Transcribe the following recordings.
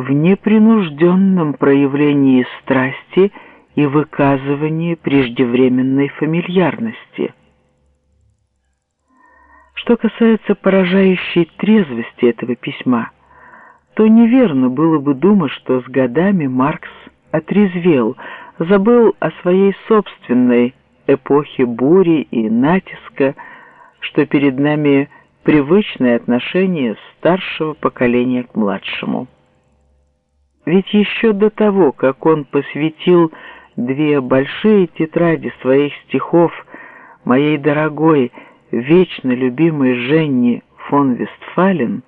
в непринужденном проявлении страсти и выказывании преждевременной фамильярности. Что касается поражающей трезвости этого письма, то неверно было бы думать, что с годами Маркс отрезвел, забыл о своей собственной эпохе бури и натиска, что перед нами привычное отношение старшего поколения к младшему. Ведь еще до того, как он посвятил две большие тетради своих стихов моей дорогой, вечно любимой Женне фон Вестфален,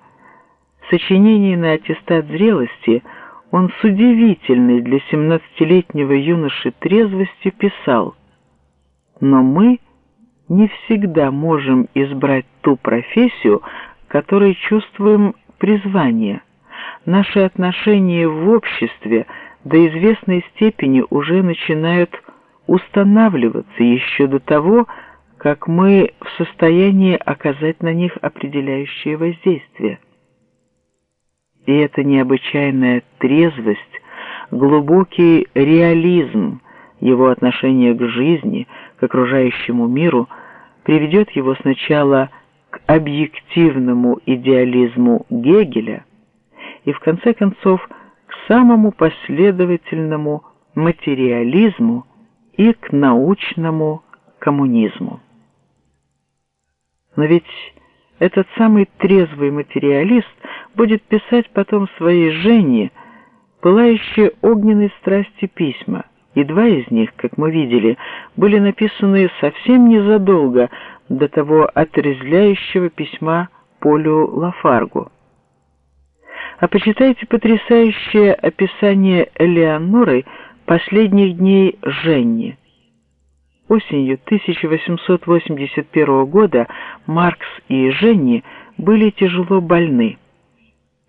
сочинении на аттестат зрелости он с удивительной для семнадцатилетнего юноши трезвостью писал «Но мы не всегда можем избрать ту профессию, которой чувствуем призвание. Наши отношения в обществе до известной степени уже начинают устанавливаться еще до того, как мы в состоянии оказать на них определяющее воздействие. И эта необычайная трезвость, глубокий реализм его отношения к жизни, к окружающему миру приведет его сначала к объективному идеализму Гегеля и в конце концов к самому последовательному материализму и к научному коммунизму. Но ведь этот самый трезвый материалист будет писать потом своей Жене пылающие огненной страсти письма, и два из них, как мы видели, были написаны совсем незадолго до того отрезвляющего письма Полю Лафаргу. А почитайте потрясающее описание Элеоноры последних дней Женни. Осенью 1881 года Маркс и Женни были тяжело больны.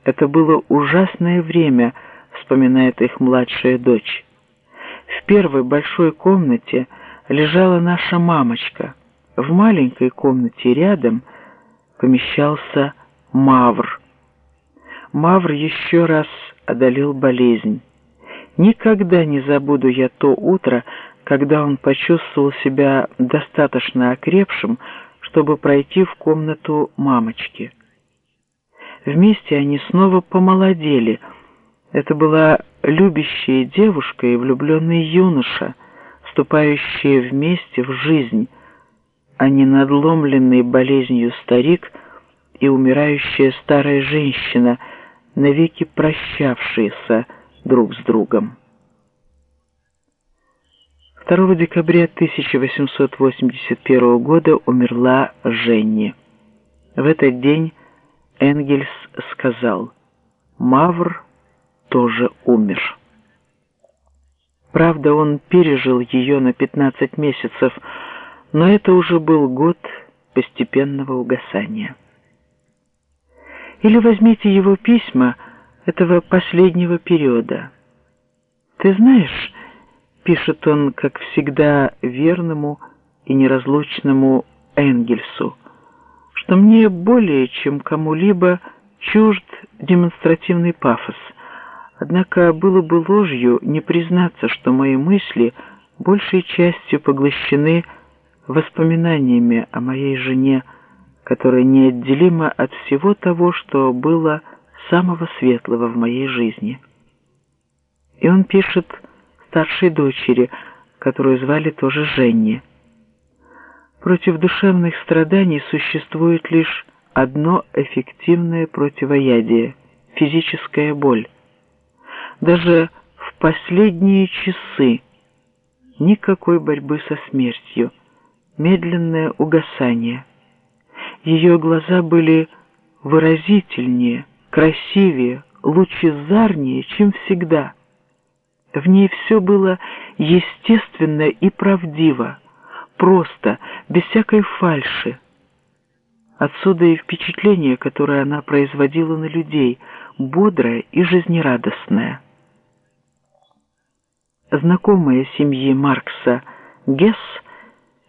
Это было ужасное время, вспоминает их младшая дочь. В первой большой комнате лежала наша мамочка. В маленькой комнате рядом помещался Мавр. Мавр еще раз одолел болезнь. Никогда не забуду я то утро, когда он почувствовал себя достаточно окрепшим, чтобы пройти в комнату мамочки. Вместе они снова помолодели. Это была любящая девушка и влюбленный юноша, вступающие вместе в жизнь, а не надломленный болезнью старик и умирающая старая женщина, навеки прощавшиеся друг с другом. 2 декабря 1881 года умерла Женни. В этот день Энгельс сказал «Мавр тоже умер». Правда, он пережил ее на 15 месяцев, но это уже был год постепенного угасания. Или возьмите его письма этого последнего периода. Ты знаешь, пишет он, как всегда, верному и неразлучному Энгельсу, что мне более чем кому-либо чужд демонстративный пафос. Однако было бы ложью не признаться, что мои мысли большей частью поглощены воспоминаниями о моей жене, которая неотделима от всего того, что было самого светлого в моей жизни. И он пишет старшей дочери, которую звали тоже Женни. Против душевных страданий существует лишь одно эффективное противоядие – физическая боль. Даже в последние часы никакой борьбы со смертью, медленное угасание. Ее глаза были выразительнее, красивее, лучезарнее, чем всегда – в ней все было естественно и правдиво, просто, без всякой фальши. Отсюда и впечатление, которое она производила на людей, бодрое и жизнерадостное. Знакомая семьи Маркса Гесс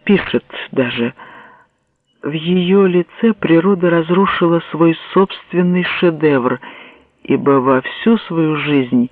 пишет даже «В ее лице природа разрушила свой собственный шедевр ибо во всю свою жизнь